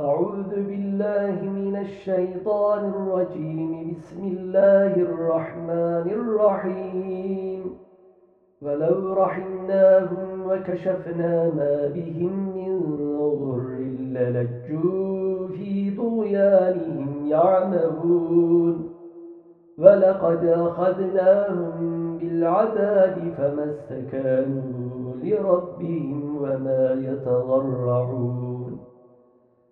أعوذ بالله من الشيطان الرجيم. بسم الله الرحمن الرحيم. ولو رحمناهم وكشفنا ما بهم من ضر للجوا في طغيانهم يعمهون. ولقد أخذناهم بالعذاب فما استكانوا لربهم وما يتضرعون.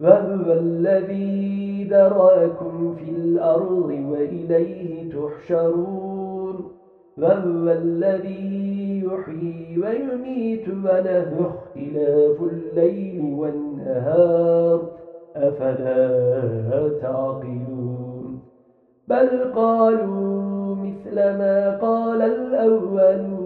وهو الذي ذرأكم في الأرض وإليه تحشرون. وهو الذي يحيي ويميت وله اختلاف الليل والنهار. أفلا تعقلون؟ بل قالوا مثل ما قال الأولون.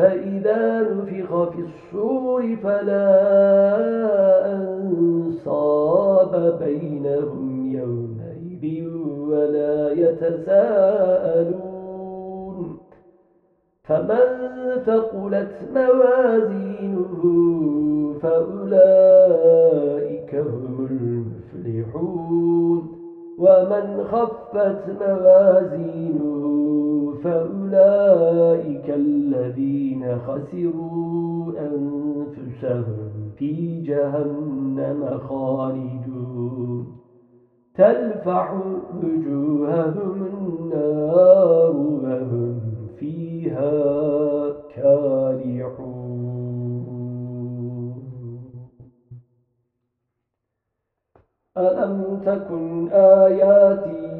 فإذا نفخ في الصور فلا أنصاب بينهم يومئذ ولا يتساءلون. فمن ثقلت موازينه فأولئك هم المفلحون. ومن خفت موازينه فأولئك الذين خسروا أنفسهم في جهنم خالدون. تلفح وجوههم النار وهم فيها كالحون ألم تكن آياتي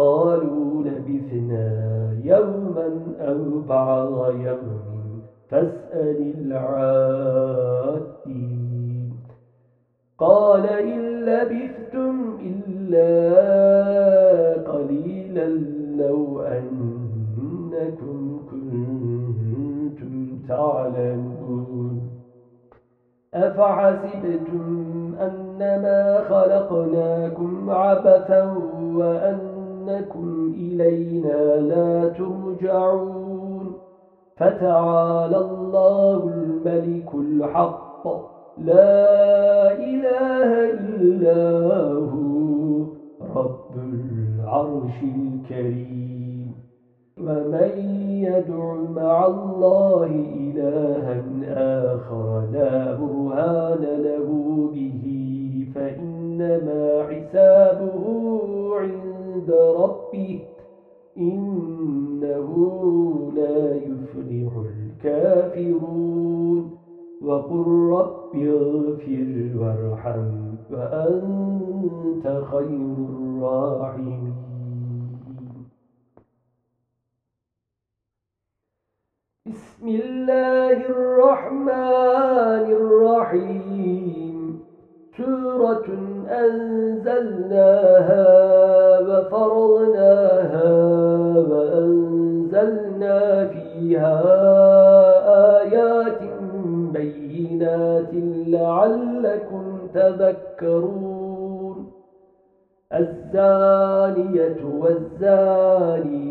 قالوا لبثنا يوما أو بعض يوم فاسأل العادين. قال إن لبثتم إلا قليلا لو أنكم كنتم تعلمون. أفحسبتم أنما خلقناكم عبثا وأنكم إلينا لا ترجعون. فتعالى الله الملك الحق. لا إله إلا هو رب العرش الكريم. ومن يدع مع الله إلها آخر لا برهان له به فإنما حسابه عند ربه إنه لا يفلح الكافرون. وقل رب اغفر وارحم وأنت خير الراحمين. بسم الله الرحمن الرحيم. سورة أنزلناها وفرضناها وأنزلنا فيها آيات بينات لعلكم تذكرون. الزانية والزاني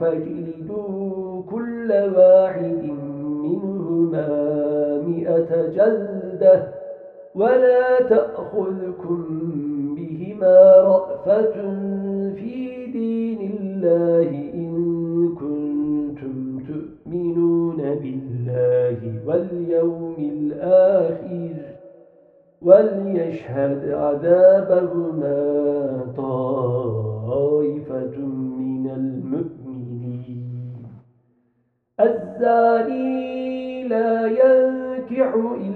فاجلدوا كل واحد منهما مئة جلدة ولا تأخذكم بهما رأفة الله إن كنتم تؤمنون بالله واليوم الآخر وليشهد عذابهما طائفة من المؤمنين. الزاني لا ينكح إلا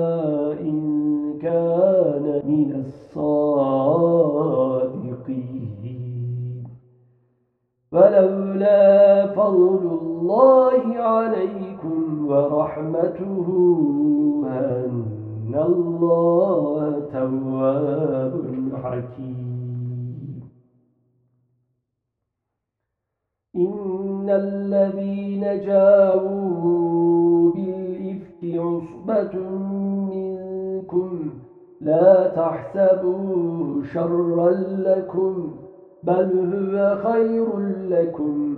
فضل الله عليكم ورحمته أن الله تواب حكيم. إن الذين جاءوا بالإفك عصبة منكم لا تحسبوا شرا لكم بل هو خير لكم.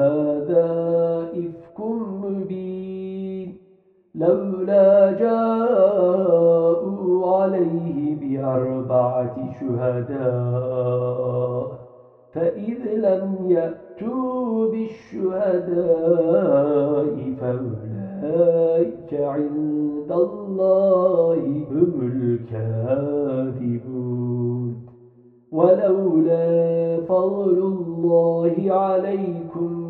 هذا إفك مبين لولا جاءوا عليه بأربعة شهداء فإذ لم يأتوا بالشهداء فأولئك عند الله هم الكاذبون. ولولا فضل الله عليكم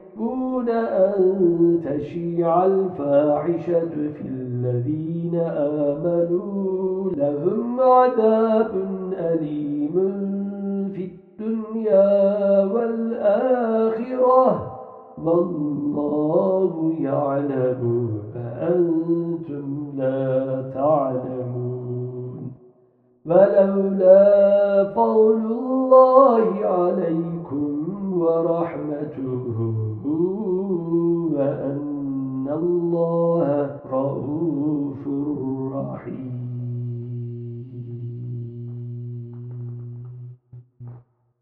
يحبون أن تشيع الفاحشة في الذين آمنوا. لهم عذاب أليم في الدنيا والآخرة. والله يعلم فأنتم لا تعلمون. ولولا فضل الله عليكم ورحمته وأن الله رؤوف رحيم.